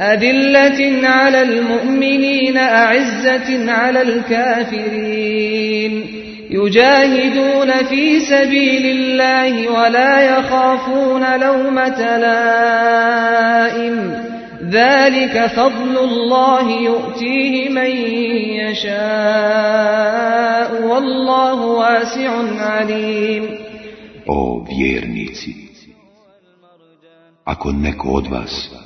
أذلة على المؤمنين أعزة على الكافرين. يجاهدون في سبيل الله ولا يخافون لومة لائم. ذلك فضل الله يؤتيه من يشاء والله واسع عليم. O vjernici, ako neko od vas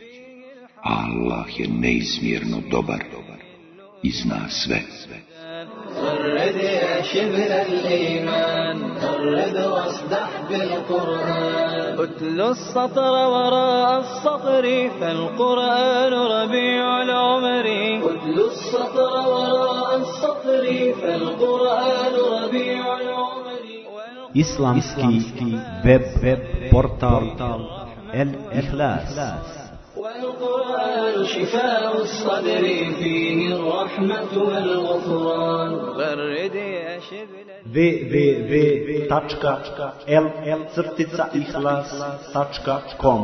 Allah je neizmjerno dobar i zna sve. غرد يا شبل الإيمان غرد واصدح بالقرآن اتل السطر وراء السطر فالقرآن ربيع العمر. اتل السطر وراء السطر فالقرآن ربيع العمر. Islamski web, web portal El Ihlas. والقرآن شفاء الصدر فيه الرحمة والغفران غرد يا شبل www.l-ihlas.com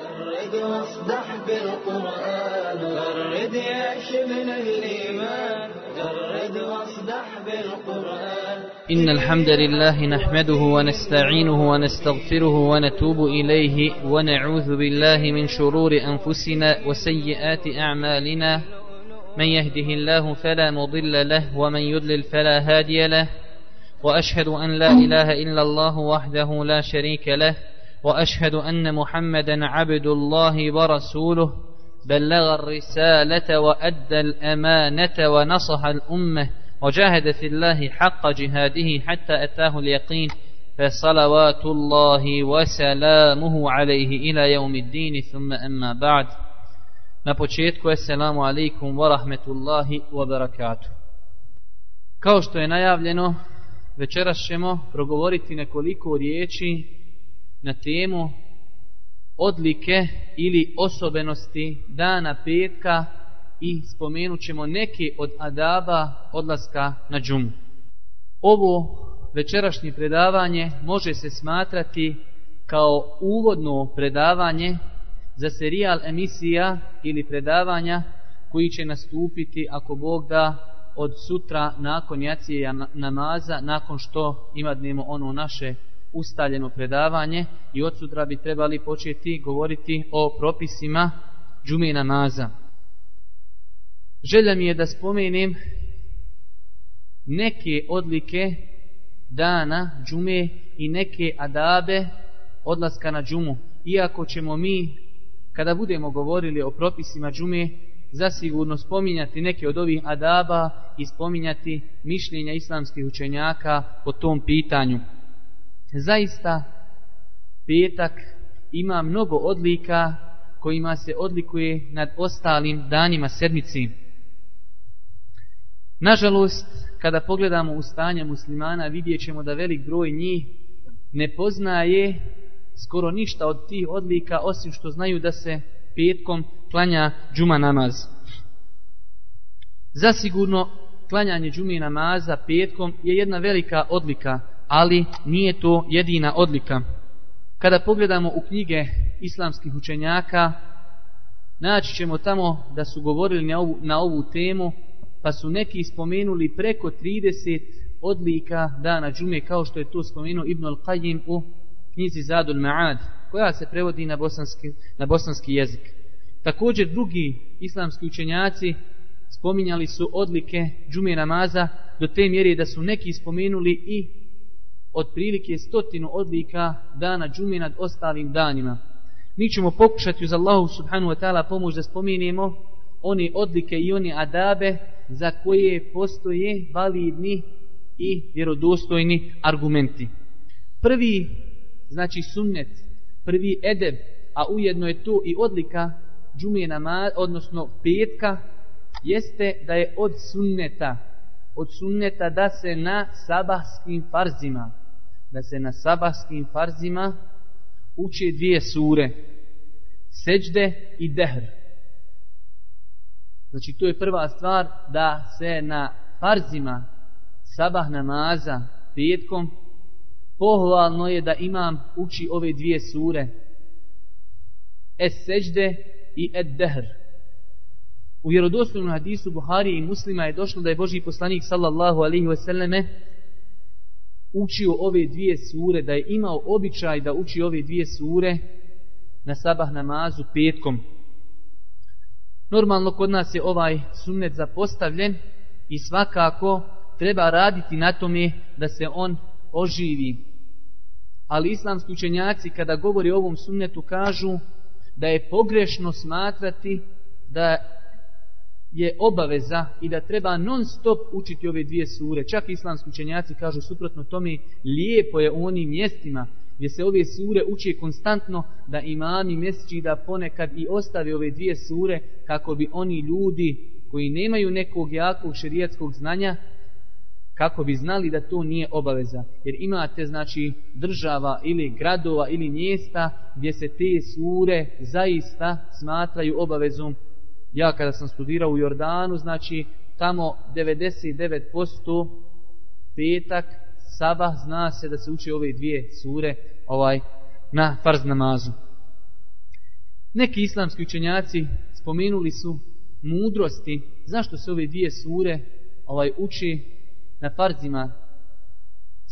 غرد واصدح بالقرآن غرد يا شبل الإيمان غرد واصدح بالقرآن. إن الحمد لله نحمده ونستعينه ونستغفره ونتوب إليه ونعوذ بالله من شرور أنفسنا وسيئات أعمالنا. من يهده الله فلا مضل له ومن يضلل فلا هادي له. وأشهد أن لا إله إلا الله وحده لا شريك له. وأشهد أن محمدا عبد الله ورسوله. بلغ الرسالة وأدى الأمانة ونصح الأمة وجاهد في الله حق جهاده حتى أتاه اليقين فصلوات الله وسلامه عليه إلى يوم الدين ثم أما بعد Na početku, assalamu alaikum wa rahmetullahi wa barakatuh. Kao što je najavljeno, večeras ćemo progovoriti nekoliko riječi na temu odlike ili osobenosti dana petka i spomenut ćemo neke od adaba odlaska na džumu. Ovo večerašnje predavanje može se smatrati kao uvodno predavanje za serijal emisija ili predavanja koji će nastupiti ako Bog da od sutra nakon jacije namaza, nakon što imadnemo ono naše ustaljeno predavanje i od sutra bi trebali početi govoriti o propisima džume namaza. Želja mi je da spomenem neke odlike dana džume i neke adabe odlaska na džumu. Iako ćemo mi, kada budemo govorili o propisima džume, zasigurno spominjati neke od ovih adaba i spominjati mišljenja islamskih učenjaka po tom pitanju. Zaista, petak ima mnogo odlika kojima se odlikuje nad ostalim danima sedmici. Nažalost, kada pogledamo u stanje muslimana, vidjet ćemo da velik broj njih ne poznaje skoro ništa od tih odlika, osim što znaju da se petkom klanja džuma namaz. Zasigurno, klanjanje džumi namaza petkom je jedna velika odlika, ali nije to jedina odlika. Kada pogledamo u knjige islamskih učenjaka, naći ćemo tamo da su govorili na ovu, na ovu temu, pa su neki spomenuli preko 30 odlika dana džume, kao što je to spomenuo Ibn al-Qayyim u knjizi Zadul Ma'ad, koja se prevodi na bosanski, na bosanski jezik. Također drugi islamski učenjaci spominjali su odlike džume namaza do te mjere da su neki spomenuli i otprilike stotinu odlika dana džume nad ostalim danima. Mi ćemo pokušati uz Allahu subhanu wa ta'ala pomoć da spominjemo one odlike i one adabe za koje postoje validni i vjerodostojni argumenti. Prvi, znači sunnet, prvi edeb, a ujedno je to i odlika džume namaz, odnosno petka, jeste da je od sunneta, od sunneta da se na sabahskim farzima, da se na sabahskim farzima uče dvije sure, seđde i dehr. Znači, to je prva stvar da se na farzima sabah namaza petkom pohvalno je da imam uči ove dvije sure es seđde i ed dehr u vjerodostojnom hadisu Buhari i muslima je došlo da je Boži poslanik sallallahu alaihi wasallame učio ove dvije sure da je imao običaj da uči ove dvije sure na sabah namazu petkom Normalno kod nas je ovaj sunnet zapostavljen i svakako treba raditi na tome da se on oživi. Ali islamski učenjaci kada govori o ovom sunnetu kažu da je pogrešno smatrati da je obaveza i da treba non stop učiti ove dvije sure. Čak islamski učenjaci kažu suprotno tome lijepo je u onim mjestima gdje se ove sure uče konstantno da imami mjeseči da ponekad i ostave ove dvije sure kako bi oni ljudi koji nemaju nekog jakog šerijatskog znanja kako bi znali da to nije obaveza. Jer imate znači država ili gradova ili mjesta gdje se te sure zaista smatraju obavezom. Ja kada sam studirao u Jordanu, znači tamo 99% petak sabah zna se da se uče ove dvije sure ovaj na farz namazu. Neki islamski učenjaci spomenuli su mudrosti zašto se ove dvije sure ovaj uči na farzima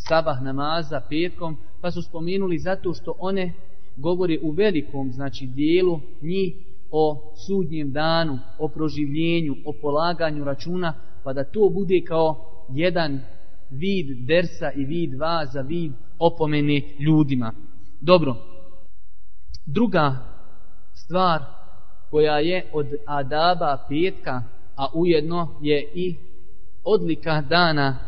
sabah namaza petkom pa su spomenuli zato što one govori u velikom znači dijelu njih o sudnjem danu, o proživljenju, o polaganju računa, pa da to bude kao jedan vid dersa i vid vaza, vid opomene ljudima. Dobro, druga stvar koja je od adaba petka, a ujedno je i odlika dana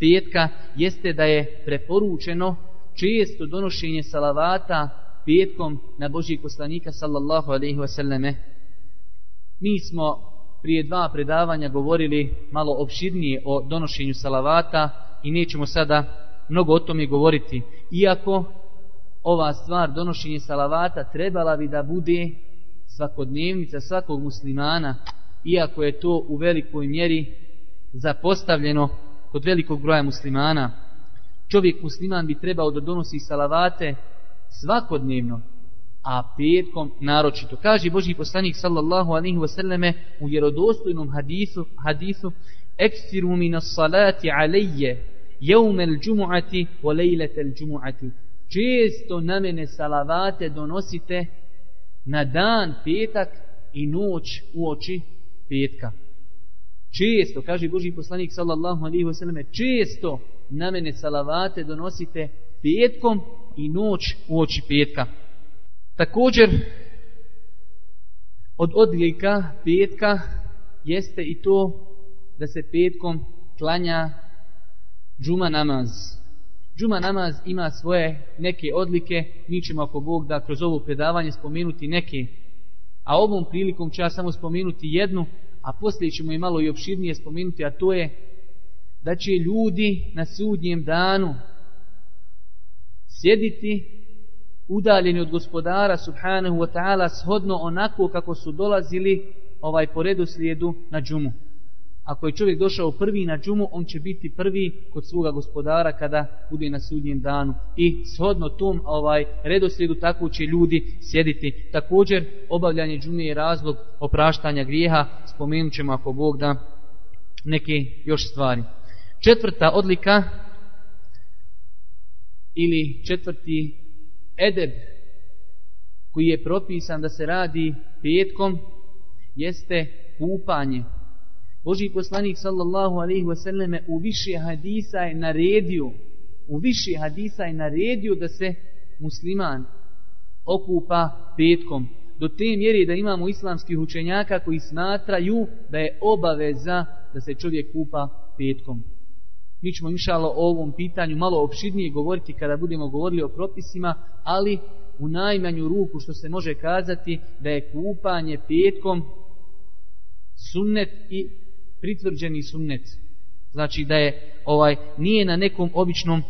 petka, jeste da je preporučeno često donošenje salavata petkom na Božijeg poslanika sallallahu alaihi wasallame. Mi smo prije dva predavanja govorili malo opširnije o donošenju salavata i nećemo sada mnogo o tome govoriti. Iako ova stvar, donošenje salavata, trebala bi da bude svakodnevnica svakog muslimana, iako je to u velikoj mjeri zapostavljeno kod velikog broja muslimana. Čovjek musliman bi trebao da donosi salavate svakodnevno, a petkom naročito. Kaže Boži poslanik sallallahu alaihi wasallame u vjerodostojnom hadisu, hadisu Eksiru min salati alaije jeumel džumu'ati o lejletel džumu'ati. Često na mene salavate donosite na dan petak i noć u oči petka. Često, kaže Boži poslanik sallallahu alaihi wasallame, često na mene salavate donosite petkom i noć u oči petka. Također, od odljika petka jeste i to da se petkom klanja džuma namaz. Džuma namaz ima svoje neke odlike, mi ćemo ako Bog da kroz ovo predavanje spomenuti neke, a ovom prilikom ću ja samo spomenuti jednu, a poslije ćemo i malo i opširnije spomenuti, a to je da će ljudi na sudnjem danu sjediti udaljeni od gospodara subhanahu wa ta'ala shodno onako kako su dolazili ovaj po redu slijedu na džumu. Ako je čovjek došao prvi na džumu, on će biti prvi kod svoga gospodara kada bude na sudnjem danu. I shodno tom ovaj redoslijedu tako će ljudi sjediti. Također, obavljanje džume je razlog opraštanja grijeha. Spomenut ćemo ako Bog da neke još stvari. Četvrta odlika ili četvrti edeb koji je propisan da se radi petkom jeste kupanje. Boži poslanik sallallahu alaihi wasallame u više hadisa je naredio, u više hadisa je naredio da se musliman okupa petkom. Do te mjere da imamo islamskih učenjaka koji smatraju da je obaveza da se čovjek kupa petkom. Mi ćemo inšalo o ovom pitanju malo opšidnije govoriti kada budemo govorili o propisima, ali u najmanju ruku što se može kazati da je kupanje petkom sunnet i pritvrđeni sunnet. Znači da je ovaj nije na nekom običnom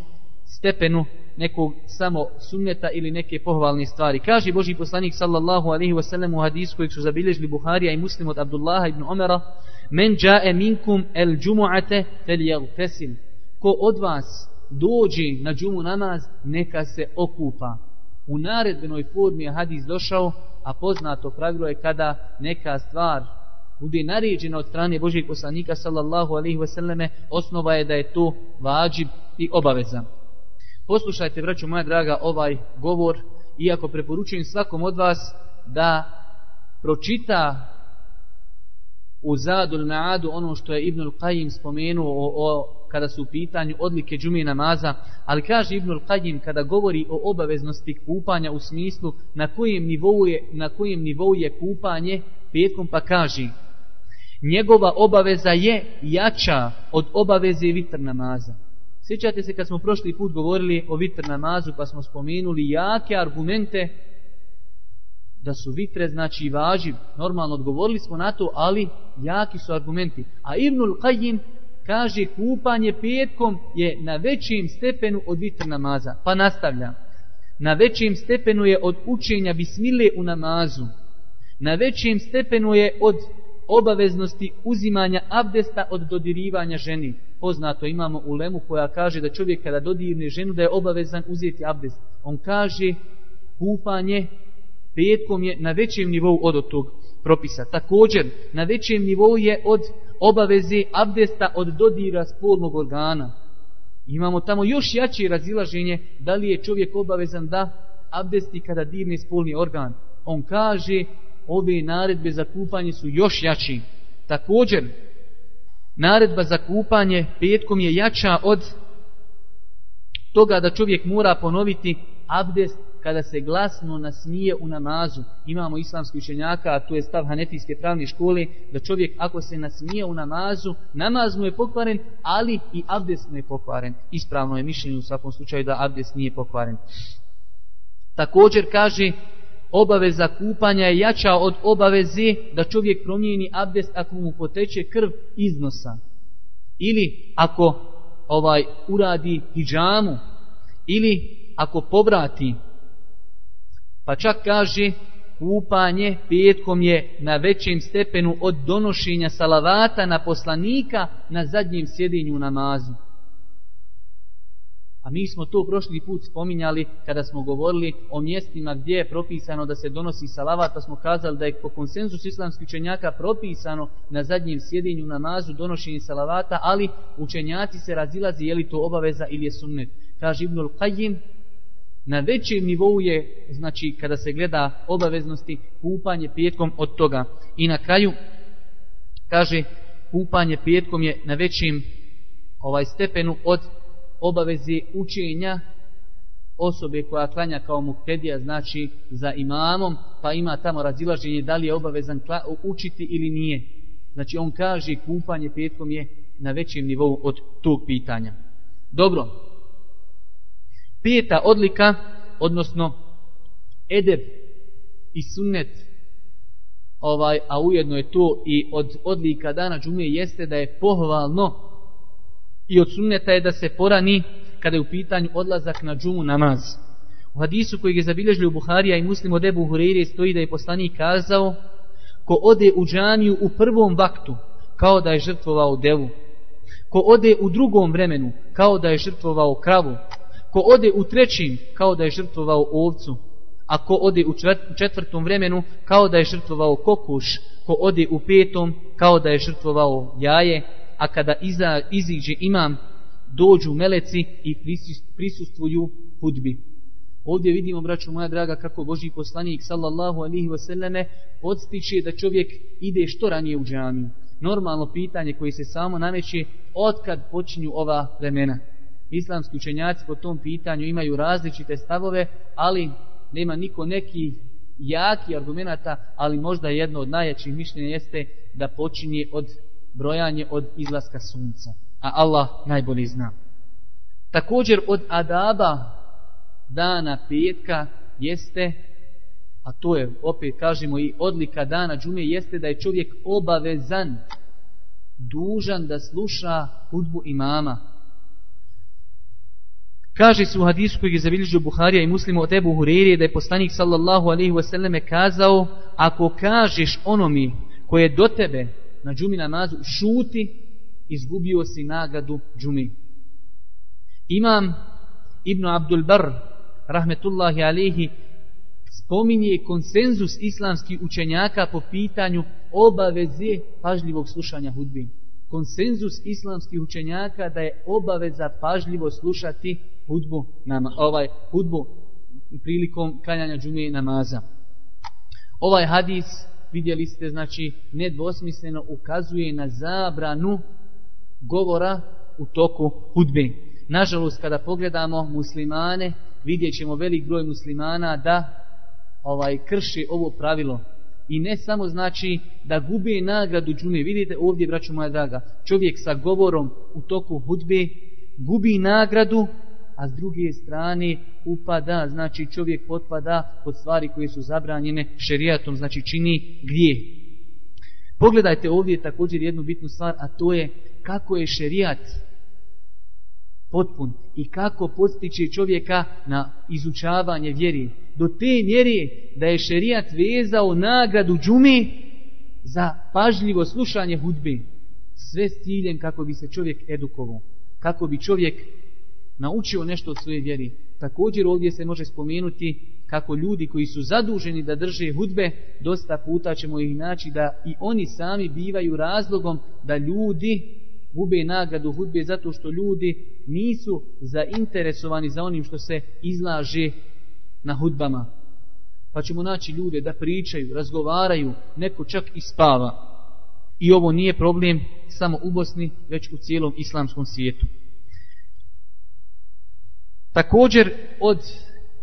stepenu nekog samo sunneta ili neke pohvalne stvari. Kaže Boži poslanik sallallahu alaihi wasallam u hadisu kojeg su zabilježili Buharija i muslim od Abdullaha ibn Omera Men jae minkum el džumu'ate fel jeltesil. Ko od vas dođe na džumu namaz, neka se okupa. U naredbenoj formi je hadis došao, a poznato pravilo je kada neka stvar bude naređena od strane Božijeg poslanika sallallahu alaihi wasallame, osnova je da je to vađib i obaveza. Poslušajte, braćo moja draga, ovaj govor, iako preporučujem svakom od vas da pročita u Zadul Naadu ono što je Ibnul Qajim spomenuo o, o, kada su u pitanju odlike džumije namaza, ali kaže Ibnul Qajim kada govori o obaveznosti kupanja u smislu na kojem nivou je, na kojem nivou je kupanje petkom pa kaže njegova obaveza je jača od obaveze vitr namaza. Sjećate se kad smo prošli put govorili o vitr namazu pa smo spomenuli jake argumente da su vitre znači važi, normalno odgovorili smo na to, ali jaki su argumenti. A Ibnul Qajim kaže kupanje petkom je na većim stepenu od vitr namaza. Pa nastavlja. Na većim stepenu je od učenja bismile u namazu. Na većim stepenu je od obaveznosti uzimanja abdesta od dodirivanja ženi. Poznato imamo u lemu koja kaže da čovjek kada dodirne ženu da je obavezan uzeti abdest. On kaže kupanje petkom je na većem nivou od tog propisa. Također, na većem nivou je od obaveze abdesta od dodira spolnog organa. Imamo tamo još jače razilaženje da li je čovjek obavezan da abdesti kada dirne spolni organ. On kaže, ove naredbe za kupanje su još jači. Također, naredba za kupanje petkom je jača od toga da čovjek mora ponoviti abdest kada se glasno nasmije u namazu. Imamo islamski učenjaka, a tu je stav Hanefijske pravne škole, da čovjek ako se nasmije u namazu, namaz mu je pokvaren, ali i abdest mu je pokvaren. Ispravno je mišljenje u svakom slučaju da abdest nije pokvaren. Također kaže, obaveza kupanja je jača od obaveze da čovjek promijeni abdest ako mu poteče krv iznosa. Ili ako ovaj uradi hijjamu, ili ako povrati Pa čak kaže kupanje petkom je na većem stepenu od donošenja salavata na poslanika na zadnjem sjedinju namazu. A mi smo to prošli put spominjali kada smo govorili o mjestima gdje je propisano da se donosi salavat, pa smo kazali da je po konsenzus islamskih učenjaka propisano na zadnjem sjedinju namazu donošenje salavata, ali učenjaci se razilazi je li to obaveza ili je sunnet. Kaže Ibnul Qajim, na većem nivou je, znači, kada se gleda obaveznosti, kupanje petkom od toga. I na kraju, kaže, kupanje petkom je na većem ovaj stepenu od obavezi učenja osobe koja klanja kao muktedija, znači za imamom, pa ima tamo razilaženje da li je obavezan učiti ili nije. Znači on kaže kupanje petkom je na većem nivou od tog pitanja. Dobro, peta odlika, odnosno edeb i sunnet, ovaj, a ujedno je to i od odlika dana džume, jeste da je pohvalno i od sunneta je da se porani kada je u pitanju odlazak na džumu namaz. U hadisu koji je zabilježili u Buharija i muslim od Ebu Hureyre stoji da je poslanik kazao ko ode u džaniju u prvom vaktu kao da je žrtvovao devu. Ko ode u drugom vremenu kao da je žrtvovao kravu ko ode u trećim kao da je žrtvovao ovcu, a ko ode u četvrtom vremenu kao da je žrtvovao kokuš, ko ode u petom kao da je žrtvovao jaje, a kada iza, iziđe imam, dođu meleci i prisustvuju hudbi. Ovdje vidimo, braćo moja draga, kako Boži poslanik, sallallahu alihi wasallame, podstiče da čovjek ide što ranije u džamiju. Normalno pitanje koje se samo nameće, otkad počinju ova vremena? Islamski učenjaci po tom pitanju imaju različite stavove, ali nema niko neki jaki argumenta, ali možda jedno od najjačih mišljenja jeste da počinje od brojanje od izlaska sunca. A Allah najbolji zna. Također od adaba dana petka jeste, a to je opet kažemo i odlika dana džume, jeste da je čovjek obavezan, dužan da sluša hudbu imama. Kaže se u hadisu koji je zabilježio Buharija i muslimu od Ebu Hurerije da je poslanik sallallahu alaihi wasallam kazao ako kažeš onomi koje je do tebe na džumi namazu šuti, izgubio si nagradu džumi. Imam Ibn Abdul Bar, rahmetullahi alaihi spominje konsenzus islamskih učenjaka po pitanju obaveze pažljivog slušanja hudbi. Konsenzus islamskih učenjaka da je obaveza pažljivo slušati hudbu, nama, ovaj, hudbu prilikom klanjanja džume namaza. Ovaj hadis, vidjeli ste, znači, nedvosmisleno ukazuje na zabranu govora u toku hudbe. Nažalost, kada pogledamo muslimane, vidjet ćemo velik broj muslimana da ovaj krši ovo pravilo. I ne samo znači da gube nagradu džume. Vidite ovdje, braćo moja draga, čovjek sa govorom u toku hudbe gubi nagradu, a s druge strane upada, znači čovjek potpada pod stvari koje su zabranjene šerijatom, znači čini grije. Pogledajte ovdje također jednu bitnu stvar, a to je kako je šerijat potpun i kako postiče čovjeka na izučavanje vjeri. Do te mjeri da je šerijat vezao nagradu džumi za pažljivo slušanje hudbe. Sve s ciljem kako bi se čovjek edukovao. Kako bi čovjek naučio nešto od svoje vjeri. Također ovdje se može spomenuti kako ljudi koji su zaduženi da drže hudbe, dosta puta ćemo ih naći da i oni sami bivaju razlogom da ljudi gube nagradu hudbe zato što ljudi nisu zainteresovani za onim što se izlaže na hudbama. Pa ćemo naći ljude da pričaju, razgovaraju, neko čak i spava. I ovo nije problem samo u Bosni, već u cijelom islamskom svijetu. Također od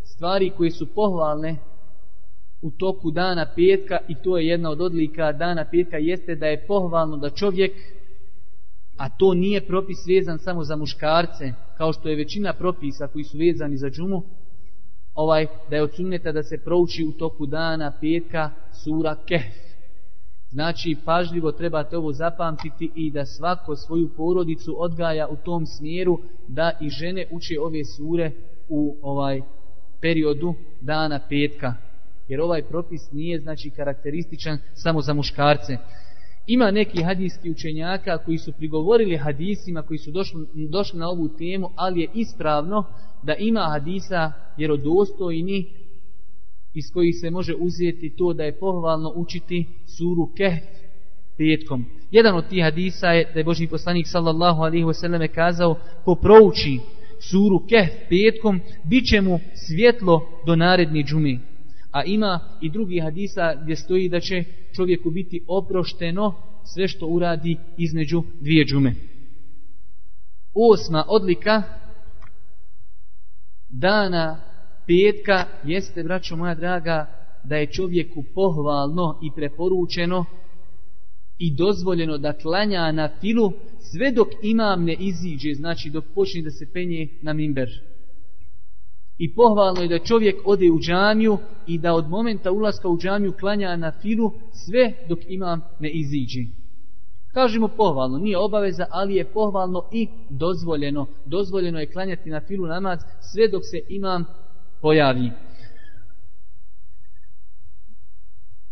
stvari koje su pohvalne u toku dana petka i to je jedna od odlika dana petka jeste da je pohvalno da čovjek a to nije propis vezan samo za muškarce kao što je većina propisa koji su vezani za džumu ovaj da je od sunneta da se prouči u toku dana petka sura Kehf. Znači pažljivo trebate ovo zapamtiti i da svako svoju porodicu odgaja u tom smjeru da i žene uče ove sure u ovaj periodu dana petka. Jer ovaj propis nije znači karakterističan samo za muškarce ima neki hadijski učenjaka koji su prigovorili hadisima koji su došli, došli na ovu temu, ali je ispravno da ima hadisa vjerodostojni iz kojih se može uzeti to da je pohvalno učiti suru Kehf petkom. Jedan od tih hadisa je da je Boži poslanik sallallahu alaihi wasallam kazao ko prouči suru Kehf petkom, bit će mu svjetlo do naredni džumi. A ima i drugi hadisa gdje stoji da će čovjeku biti oprošteno sve što uradi između dvije džume. Osma odlika dana petka jeste, braćo moja draga, da je čovjeku pohvalno i preporučeno i dozvoljeno da klanja na filu sve dok imam ne iziđe, znači dok počne da se penje na mimber. I pohvalno je da čovjek ode u džamiju i da od momenta ulaska u džamiju klanja na filu sve dok imam ne iziđi. Kažemo pohvalno, nije obaveza, ali je pohvalno i dozvoljeno. Dozvoljeno je klanjati na filu namaz sve dok se imam pojavi.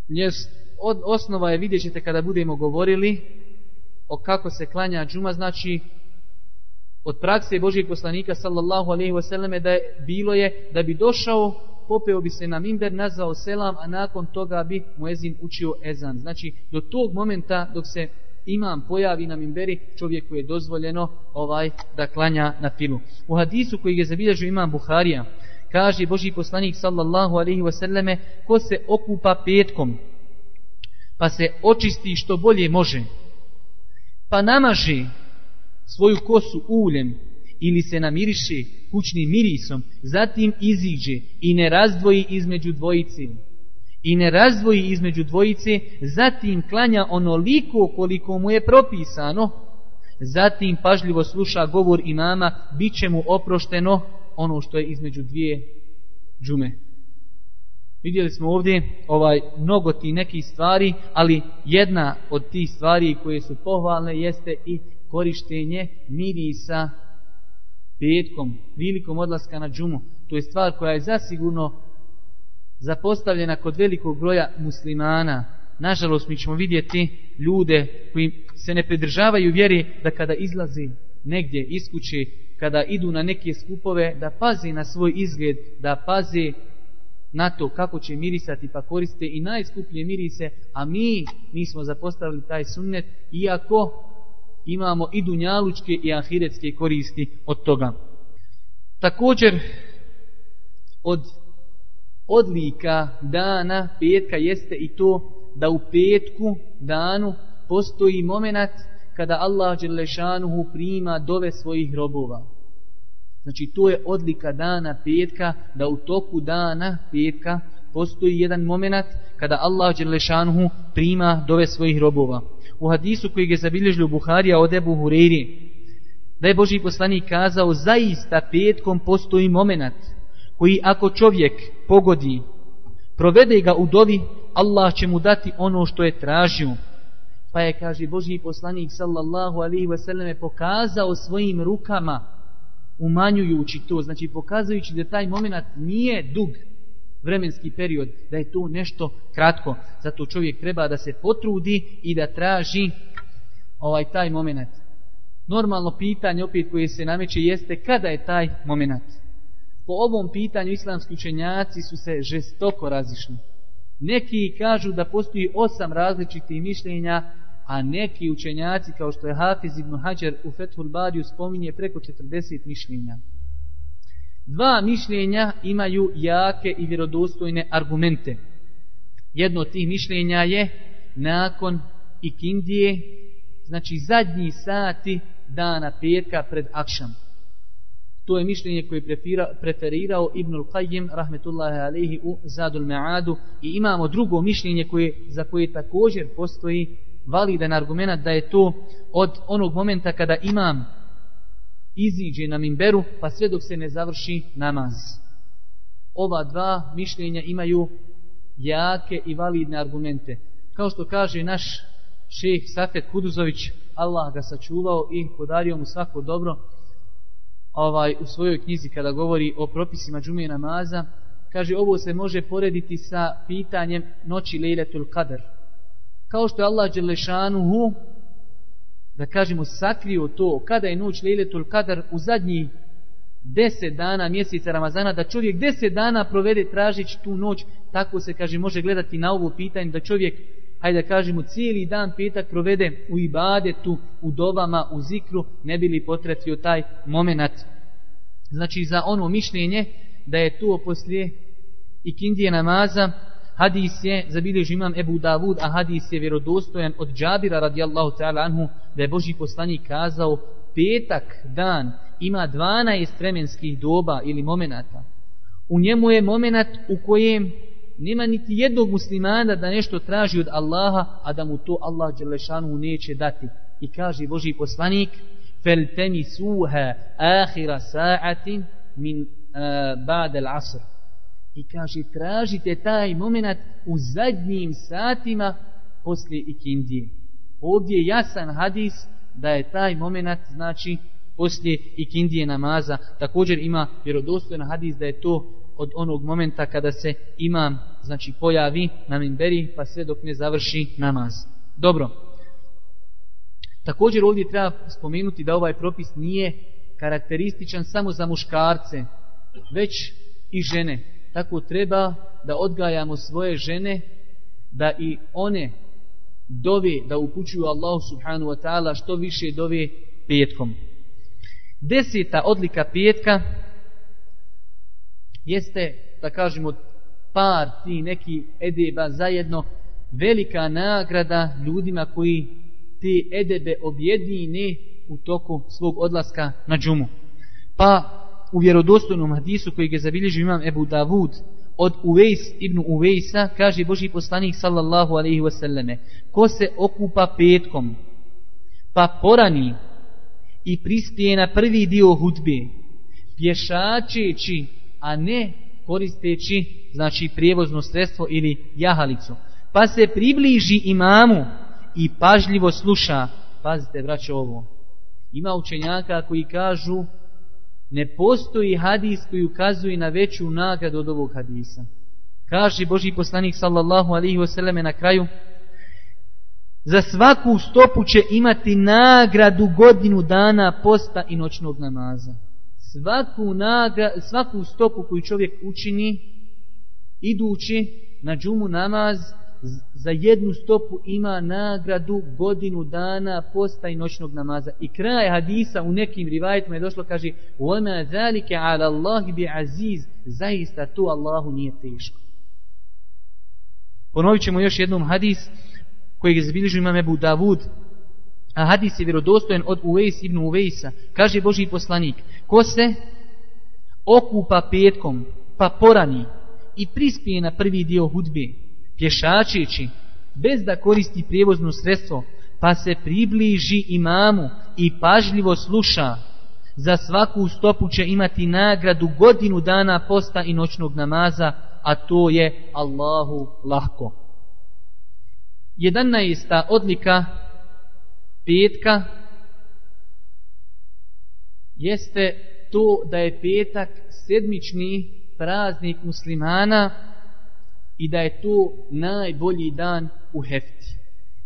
Jest, od, osnova je, vidjet ćete kada budemo govorili o kako se klanja džuma, znači od prakse Božijeg poslanika sallallahu alaihi wasallam da je bilo je da bi došao popeo bi se na mimber, nazvao selam, a nakon toga bi muezin učio ezan. Znači, do tog momenta dok se imam pojavi na mimberi, čovjeku je dozvoljeno ovaj da klanja na filu. U hadisu koji je zabilježio imam Buharija, kaže Boži poslanik sallallahu alaihi wasallame, ko se okupa petkom, pa se očisti što bolje može, pa namaži svoju kosu uljem ili se namiriše kućnim mirisom, zatim iziđe i ne razdvoji između dvojice i ne razdvoji između dvojice, zatim klanja onoliko koliko mu je propisano, zatim pažljivo sluša govor imama, bit će mu oprošteno ono što je između dvije džume. Vidjeli smo ovdje ovaj mnogo ti nekih stvari, ali jedna od tih stvari koje su pohvalne jeste i korištenje mirisa petkom, prilikom odlaska na džumu. To je stvar koja je zasigurno zapostavljena kod velikog broja muslimana. Nažalost, mi ćemo vidjeti ljude koji se ne pridržavaju vjeri da kada izlazi negdje iz kuće, kada idu na neke skupove, da pazi na svoj izgled, da pazi na to kako će mirisati pa koriste i najskuplje mirise, a mi nismo zapostavili taj sunnet, iako imamo i dunjalučke i ahiretske koristi od toga. Također, od odlika dana petka jeste i to da u petku danu postoji moment kada Allah Đelešanuhu prima dove svojih robova. Znači to je odlika dana petka da u toku dana petka postoji jedan moment kada Allah Đelešanuhu prima dove svojih robova. U hadisu koji je zabilježili u Buharija od Ebu Hureyri da je Boži poslanik kazao zaista petkom postoji moment koji ako čovjek pogodi, provede ga u dovi, Allah će mu dati ono što je tražio. Pa je, kaže Boži poslanik sallallahu alihi wasallam, pokazao svojim rukama, umanjujući to, znači pokazujući da taj moment nije dug vremenski period, da je to nešto kratko. Zato čovjek treba da se potrudi i da traži ovaj taj moment. Normalno pitanje opet koje se nameće jeste kada je taj moment po ovom pitanju islamski učenjaci su se žestoko razišli. Neki kažu da postoji osam različitih mišljenja, a neki učenjaci, kao što je Hafiz ibn Hajar u Fethul Bariju, spominje preko 40 mišljenja. Dva mišljenja imaju jake i vjerodostojne argumente. Jedno od tih mišljenja je nakon ikindije, znači zadnji sati dana petka pred akšam. To je mišljenje koje je preferirao Ibnul Qayyim rahmetullahi alaihi u Zadul Ma'adu i imamo drugo mišljenje koje, za koje također postoji validan argument da je to od onog momenta kada imam iziđe na minberu pa sve dok se ne završi namaz. Ova dva mišljenja imaju jake i validne argumente. Kao što kaže naš šejh Safet Kuduzović, Allah ga sačuvao i podario mu svako dobro, ovaj u svojoj knjizi kada govori o propisima džumije namaza, kaže ovo se može porediti sa pitanjem noći Lejletul Qadr. Kao što je Allah Đelešanuhu, da kažemo, sakrio to, kada je noć Lejletul Kadar u zadnjih deset dana mjeseca Ramazana, da čovjek deset dana provede tražić tu noć, tako se, kaže, može gledati na ovo pitanje, da čovjek hajde da kažemo, cijeli dan petak provede u ibadetu, u dobama, u zikru, ne bi li potretio taj moment. Znači, za ono mišljenje da je to poslije ikindije namaza, hadis je, zabilježi imam Ebu Davud, a hadis je vjerodostojan od Džabira radijallahu ta'ala anhu, da je Boži poslanik kazao, petak dan ima 12 vremenskih doba ili momenata. U njemu je momenat u kojem nema niti jednog muslimana da nešto traži od Allaha, a da mu to Allah Đelešanu neće dati. I kaže Boži poslanik, fel temi suha ahira sa'atin min eh, uh, ba'del asr. I kaže, tražite taj moment u zadnjim satima poslije ikindije. Ovdje je jasan hadis da je taj moment, znači, poslije ikindije namaza. Također ima vjerodostojna hadis da je to od onog momenta kada se imam znači pojavi na minberi pa sve dok ne završi namaz. Dobro. Također ovdje treba spomenuti da ovaj propis nije karakterističan samo za muškarce, već i žene. Tako treba da odgajamo svoje žene da i one dove da upućuju Allahu subhanu wa ta'ala što više dove petkom. Deseta odlika petka jeste, da kažemo, par ti neki edeba zajedno, velika nagrada ljudima koji te edebe objedine u toku svog odlaska na džumu. Pa u vjerodostojnom hadisu koji ga zabilježio imam Ebu Davud od Uvejs ibn Uvejsa kaže Boži poslanik sallallahu alaihi wasallame ko se okupa petkom pa porani i prispije na prvi dio hudbe pješačeći a ne koristeći znači prijevozno sredstvo ili jahalicu pa se približi imamu i pažljivo sluša. Pazite braćo ovo. Ima učenjaka koji kažu ne postoji hadis koji ukazuje na veću nagradu od ovog hadisa. Kaže Boži poslanik sallallahu alaihi wasallam na kraju za svaku stopu će imati nagradu godinu dana posta i noćnog namaza. Svaku, nagra, svaku stopu koju čovjek učini idući na džumu namaz za jednu stopu ima nagradu godinu dana posta i noćnog namaza. I kraj hadisa u nekim rivajetima je došlo, kaže وَمَا ذَلِكَ عَلَى اللَّهِ بِعَزِيزِ Zaista to Allahu nije teško. Ponovit ćemo još jednom hadis kojeg je zabilježio imam Ebu Davud, a hadis je vjerodostojen od Uvejs ibn Uvejsa. Kaže Boži poslanik, ko se okupa petkom, pa porani i prispije na prvi dio hudbe, pješačeći, bez da koristi prijevozno sredstvo, pa se približi imamu i pažljivo sluša, za svaku stopu će imati nagradu godinu dana posta i noćnog namaza, a to je Allahu lahko. Jedanaista odlika petka jeste to da je petak sedmični praznik muslimana i da je to najbolji dan u hefti.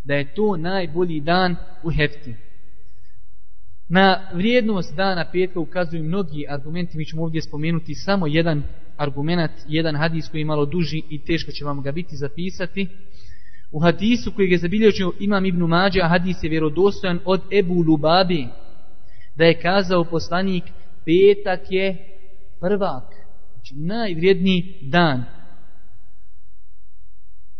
Da je to najbolji dan u hefti. Na vrijednost dana petka ukazuju mnogi argumenti, mi ćemo ovdje spomenuti samo jedan argument, jedan hadis koji je malo duži i teško će vam ga biti zapisati. U hadisu koji je zabilježio imam Ibnu Mađa, a hadis je vjerodostojan od Ebu Lubabi, da je kazao poslanik, petak je prvak, znači najvrijedniji dan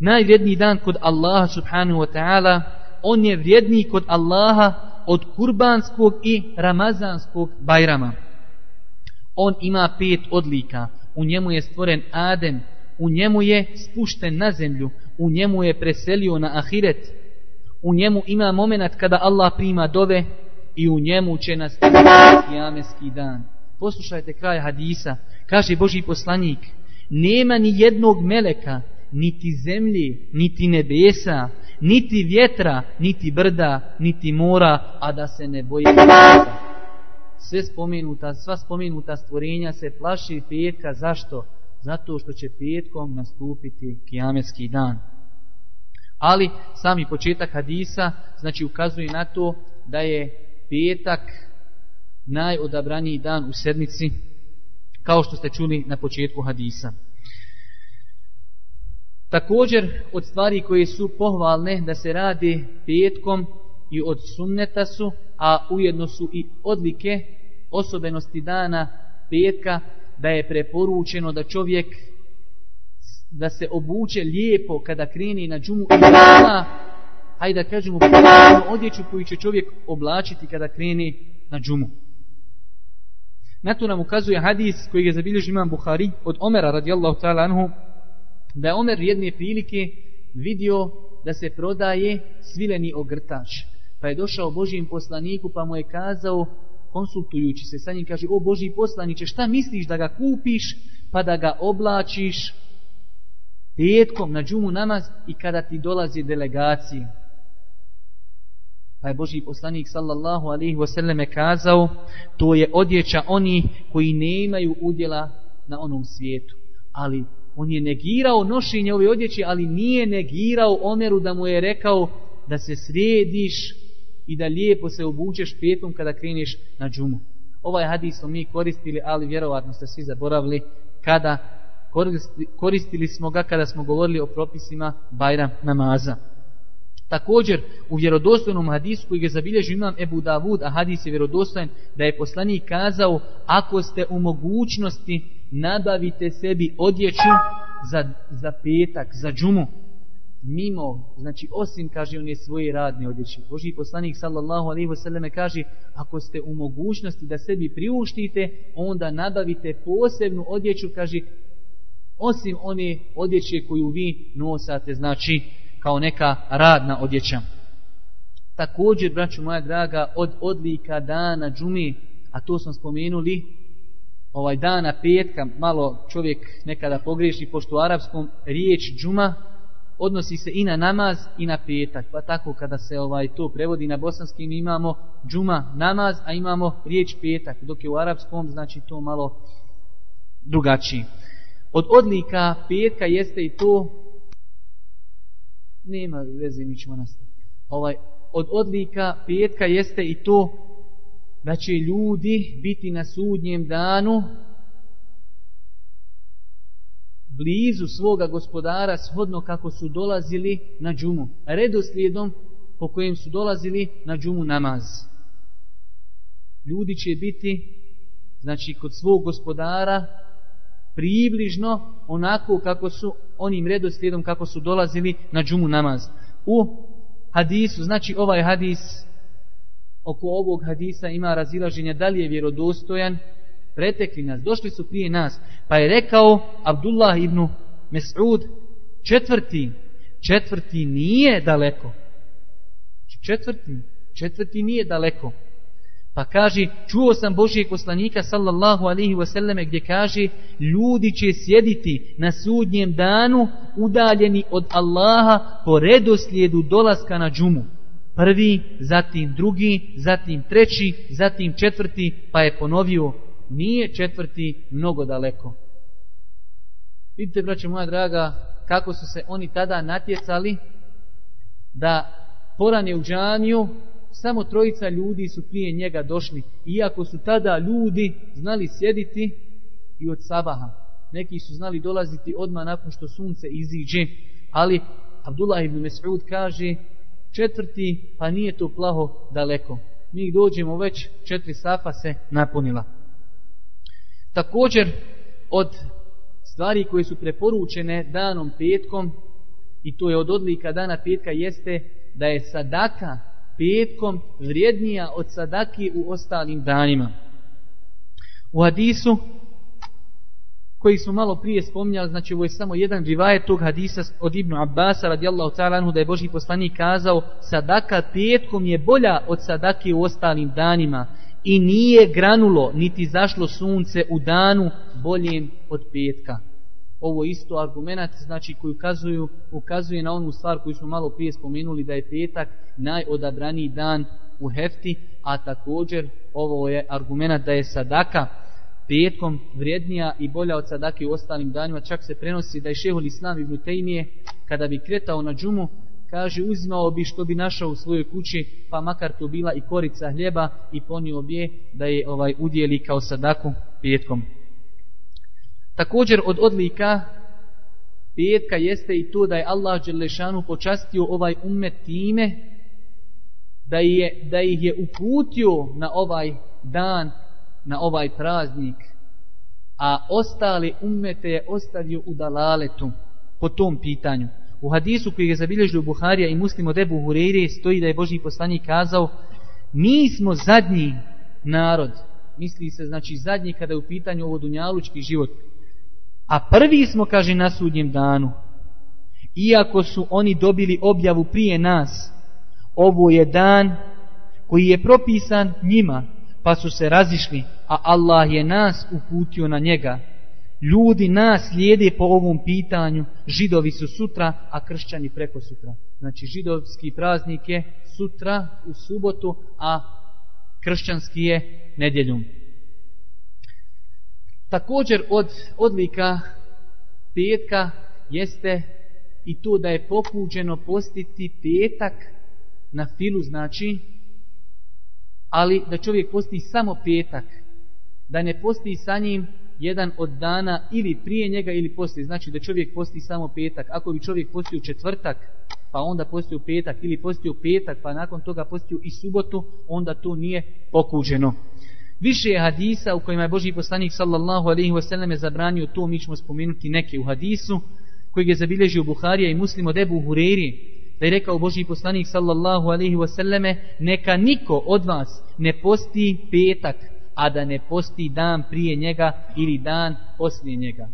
najvrijedniji dan kod Allaha subhanahu wa ta'ala, on je vrijedniji kod Allaha od kurbanskog i ramazanskog bajrama. On ima pet odlika, u njemu je stvoren Adem, u njemu je spušten na zemlju, u njemu je preselio na ahiret, u njemu ima moment kada Allah prima dove i u njemu će nastaviti jameski dan. Poslušajte kraj hadisa, kaže Boži poslanik, nema ni jednog meleka, niti zemlji, niti nebesa, niti vjetra, niti brda, niti mora, a da se ne boji sve spomenuta, sva spomenuta stvorenja se plaši petka, zašto? Zato što će petkom nastupiti kijametski dan. Ali sami početak hadisa znači ukazuje na to da je petak najodabraniji dan u sedmici kao što ste čuli na početku hadisa. Također od stvari koje su pohvalne da se radi petkom i od sunneta su, a ujedno su i odlike osobenosti dana petka da je preporučeno da čovjek da se obuče lijepo kada kreni na džumu i da hajde da kažemo odjeću koju će čovjek oblačiti kada kreni na džumu. Na to nam ukazuje hadis koji je zabilježio imam Buhari od Omera radijallahu ta'ala anhu da je Omer jedne prilike vidio da se prodaje svileni ogrtač. Pa je došao Božijem poslaniku pa mu je kazao, konsultujući se sa njim, kaže, o Božji poslaniće, šta misliš da ga kupiš pa da ga oblačiš petkom na džumu namaz i kada ti dolazi delegacije. Pa je Božji poslanik sallallahu alaihi wasallam kazao, to je odjeća oni koji nemaju udjela na onom svijetu. Ali on je negirao nošenje ove odjeće, ali nije negirao Omeru da mu je rekao da se središ i da lijepo se obučeš petom kada kreneš na džumu. Ovaj hadis smo mi koristili, ali vjerovatno ste svi zaboravili kada koristili smo ga kada smo govorili o propisima Bajram namaza. Također, u vjerodostojnom hadisu koji je zabilježi imam Ebu Davud, a hadis je vjerodostojen, da je poslanik kazao, ako ste u mogućnosti nabavite sebi odjeću za, za petak, za džumu. mimo, znači osim, kaže, on je svoje radne odjeće. Boži poslanik, sallallahu alaihi wasallam, kaže, ako ste u mogućnosti da sebi priuštite, onda nabavite posebnu odjeću, kaže, osim one odjeće koju vi nosate, znači, kao neka radna odjeća. Također, braću moja draga, od odlika dana džumi, a to smo spomenuli, ovaj dana petka, malo čovjek nekada pogriješi, pošto u arapskom riječ džuma odnosi se i na namaz i na petak. Pa tako kada se ovaj to prevodi na bosanskim imamo džuma namaz, a imamo riječ petak, dok je u arapskom znači to malo drugačiji. Od odlika petka jeste i to nema veze, mi ćemo nastaviti. Ovaj, od odlika petka jeste i to da će ljudi biti na sudnjem danu blizu svoga gospodara shodno kako su dolazili na džumu. Redoslijedom po kojem su dolazili na džumu namaz. Ljudi će biti znači kod svog gospodara približno onako kako su onim redoslijedom kako su dolazili na džumu namaz. U hadisu, znači ovaj hadis oko ovog hadisa ima razilaženje da li je vjerodostojan, pretekli nas, došli su prije nas, pa je rekao Abdullah ibn Mes'ud, četvrti, četvrti nije daleko. Četvrti, četvrti nije daleko. Pa kaže, čuo sam Božijeg poslanika sallallahu alihi wasallame gdje kaže, ljudi će sjediti na sudnjem danu udaljeni od Allaha po redoslijedu dolaska na džumu. Prvi, zatim drugi, zatim treći, zatim četvrti, pa je ponovio, nije četvrti mnogo daleko. Vidite, braće moja draga, kako su se oni tada natjecali da porane u džaniju, samo trojica ljudi su prije njega došli. Iako su tada ljudi znali sjediti i od sabaha. Neki su znali dolaziti odmah nakon što sunce iziđe. Ali Abdullah ibn Mes'ud kaže četvrti, pa nije to plaho daleko. Mi dođemo već, četiri safa se napunila. Također, od stvari koje su preporučene danom petkom, i to je od odlika dana petka, jeste da je sadaka petkom vrijednija od sadaki u ostalim danima. U hadisu koji smo malo prije spominjali, znači ovo je samo jedan rivajet tog hadisa od Ibnu Abbasa radijallahu ta'ala anhu da je Boži poslanik kazao sadaka petkom je bolja od sadake u ostalim danima i nije granulo niti zašlo sunce u danu boljem od petka. Ovo isto argument znači koji ukazuju, ukazuje na onu stvar koju smo malo prije spomenuli da je petak najodabraniji dan u hefti, a također ovo je argument da je sadaka petkom vrijednija i bolja od sadake u ostalim danima. Čak se prenosi da je šehol Islam ibn Tejmije, kada bi kretao na džumu, kaže uzimao bi što bi našao u svojoj kući, pa makar to bila i korica hljeba i ponio bi je da je ovaj udjeli kao sadaku petkom. Također od odlika petka jeste i to da je Allah Đelešanu počastio ovaj ummet time da, je, da ih je uputio na ovaj dan na ovaj praznik, a ostale ummete je ostavio u dalaletu po tom pitanju. U hadisu koji je zabilježio Buharija i muslim od Ebu Hureyre stoji da je Boži poslanik kazao mi smo zadnji narod, misli se znači zadnji kada je u pitanju ovo dunjalučki život, a prvi smo, kaže, na sudnjem danu. Iako su oni dobili objavu prije nas, ovo je dan koji je propisan njima, pa su se razišli, a Allah je nas uputio na njega. Ljudi nas slijede po ovom pitanju, židovi su sutra, a kršćani preko sutra. Znači židovski praznik je sutra u subotu, a kršćanski je nedjeljom. Također od odlika petka jeste i to da je pokuđeno postiti petak na filu, znači ali da čovjek posti samo petak, da ne posti sa njim jedan od dana ili prije njega ili poslije, znači da čovjek posti samo petak. Ako bi čovjek postio četvrtak, pa onda postio petak ili postio petak, pa nakon toga postio i subotu, onda to nije pokuđeno. Više je hadisa u kojima je Boži poslanik sallallahu alaihi wasallam je zabranio to, mi ćemo spomenuti neke u hadisu. kojeg je zabilježio Buharija i Muslim od Ebu Hureyri, da je rekao Boži poslanik sallallahu alaihi wasallame, neka niko od vas ne posti petak, a da ne posti dan prije njega ili dan poslije njega.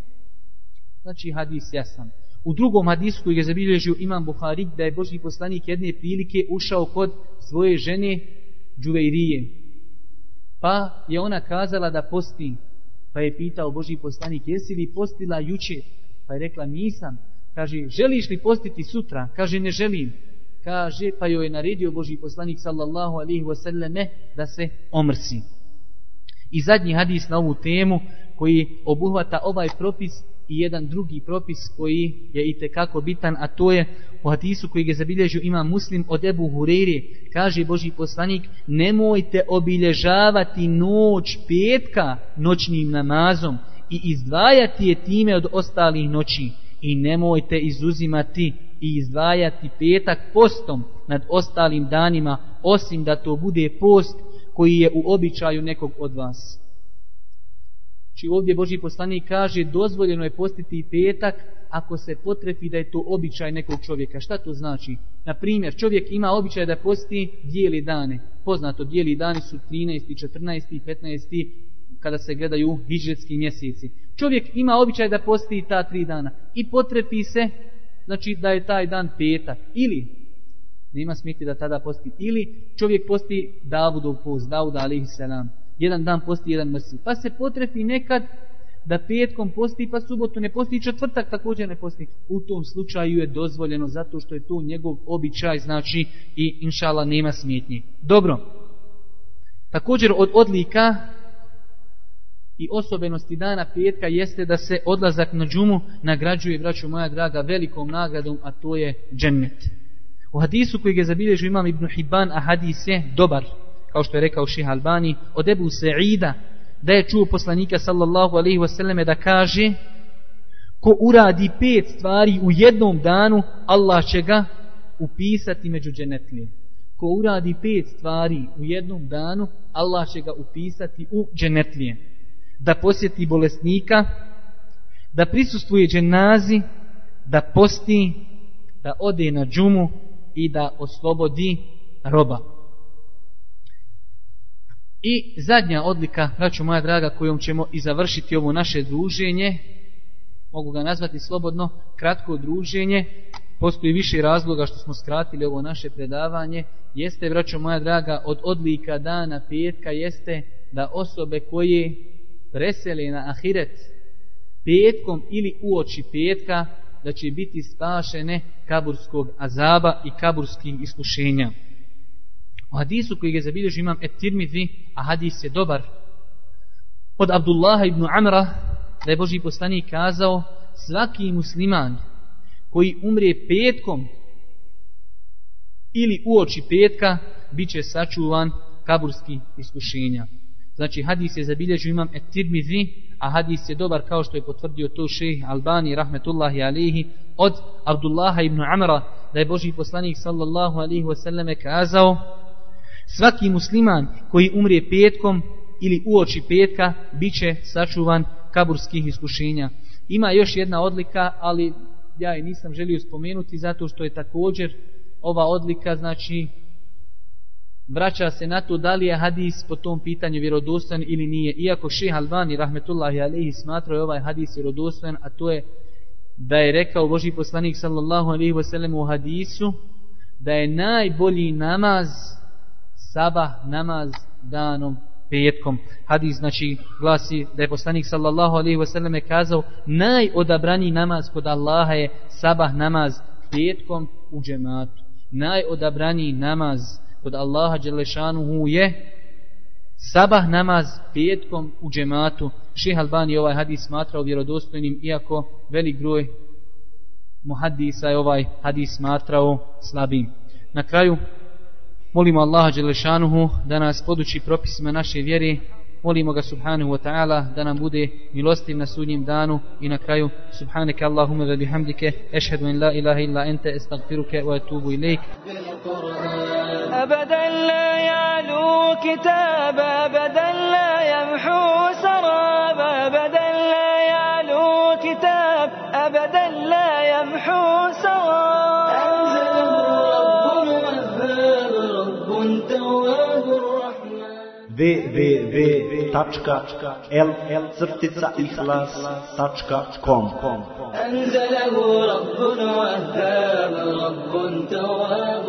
Znači hadis jasan. U drugom hadisu koji je zabilježio imam Buhari, da je Boži poslanik jedne prilike ušao kod svoje žene Džuvejrije. Pa je ona kazala da posti. Pa je pitao Boži poslanik, jesi li postila juče? Pa je rekla, nisam. Kaže, želiš li postiti sutra? Kaže, ne želim. Kaže, pa joj je naredio Boži poslanik sallallahu alihi wasallame da se omrsi. I zadnji hadis na ovu temu koji obuhvata ovaj propis i jedan drugi propis koji je i tekako bitan, a to je u hadisu koji je zabilježio ima muslim od Ebu Hureyri, kaže Boži poslanik, nemojte obilježavati noć petka noćnim namazom i izdvajati je time od ostalih noći i nemojte izuzimati i izdvajati petak postom nad ostalim danima, osim da to bude post koji je u običaju nekog od vas. Či ovdje Boži poslanik kaže dozvoljeno je postiti petak ako se potrefi da je to običaj nekog čovjeka. Šta to znači? Na primjer, čovjek ima običaj da posti dijeli dane. Poznato, dijeli dani su 13. 14. 15 kada se gledaju hijđetski mjeseci. Čovjek ima običaj da posti ta tri dana i potrefi se znači da je taj dan petak. Ili, nema smiti da tada posti, ili čovjek posti Davudov post, Davuda alaihi salam jedan dan posti, jedan mrsi. Pa se potrefi nekad da petkom posti, pa subotu ne posti, četvrtak također ne posti. U tom slučaju je dozvoljeno zato što je to njegov običaj, znači i inšala nema smjetnje. Dobro. Također od odlika i osobenosti dana petka jeste da se odlazak na džumu nagrađuje, braću moja draga, velikom nagradom, a to je džennet. U hadisu koji je zabilježio imam Ibn Hibban, a hadis je dobar kao što je rekao Ših Albani, od Ebu Sa'ida, da je čuo poslanika sallallahu alaihi wasallam da kaže ko uradi pet stvari u jednom danu, Allah će ga upisati među dženetlije. Ko uradi pet stvari u jednom danu, Allah će ga upisati u dženetlije. Da posjeti bolesnika, da prisustuje dženazi, da posti, da ode na džumu i da oslobodi roba. I zadnja odlika, braću moja draga, kojom ćemo i završiti ovo naše druženje, mogu ga nazvati slobodno, kratko druženje, postoji više razloga što smo skratili ovo naše predavanje, jeste, braćo moja draga, od odlika dana petka, jeste da osobe koje presele na ahiret petkom ili uoči petka, da će biti spašene kaburskog azaba i kaburskih iskušenja. U hadisu koji je zabilježio imam et tirmidhi, a hadis je dobar, od Abdullaha ibn Amra, da je Boži poslanik kazao, svaki musliman koji umre petkom ili uoči petka, bit će sačuvan kaburski iskušenja. Znači, hadis je zabilježio imam et tirmidhi, a hadis je dobar kao što je potvrdio to šejh Albani, rahmetullahi alihi, od Abdullaha ibn Amra, da je Boži poslanik sallallahu alihi wasallam kazao, Svaki musliman koji umrije petkom ili uoči petka, biće sačuvan kaburskih iskušenja. Ima još jedna odlika, ali ja je nisam želio spomenuti zato što je također ova odlika, znači, vraća se na to da li je hadis po tom pitanju vjerodostojan ili nije. Iako Ših Albani, rahmetullahi alaihi, smatrao je ovaj hadis vjerodostojan, a to je da je rekao Boži poslanik sallallahu alaihi wasallam u hadisu, da je najbolji namaz sabah namaz danom petkom. Hadis znači glasi da je poslanik sallallahu alaihi ve selleme kazao najodabraniji namaz kod Allaha je sabah namaz petkom u džematu. Najodabrani namaz kod Allaha Đelešanuhu je sabah namaz petkom u džematu. Ših Albani ovaj hadis smatrao vjerodostojnim iako velik broj muhadisa je ovaj hadis smatrao slabim. Na kraju Molimo Allaha Đelešanuhu da nas poduči propisima naše vjere. Molimo ga Subhanahu wa ta'ala da nam bude milostiv na sudnjem danu i na kraju Subhaneke Allahumma wa bihamdike ešhedu in la ilaha illa ente estagfiruke wa etubu ilaik. أبدا لا يعلو كتاب أبدا لا يمحو سراب أبدا لا يعلو كتاب أبدا لا يمحو سراب. أنزله رب الوهاب رب تواب أنزله رب الوهاب رب تواب.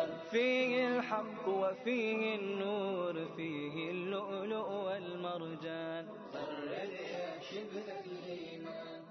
فيه الحق وفيه النور فيه اللؤلؤ والمرجان. يا شبه الإيمان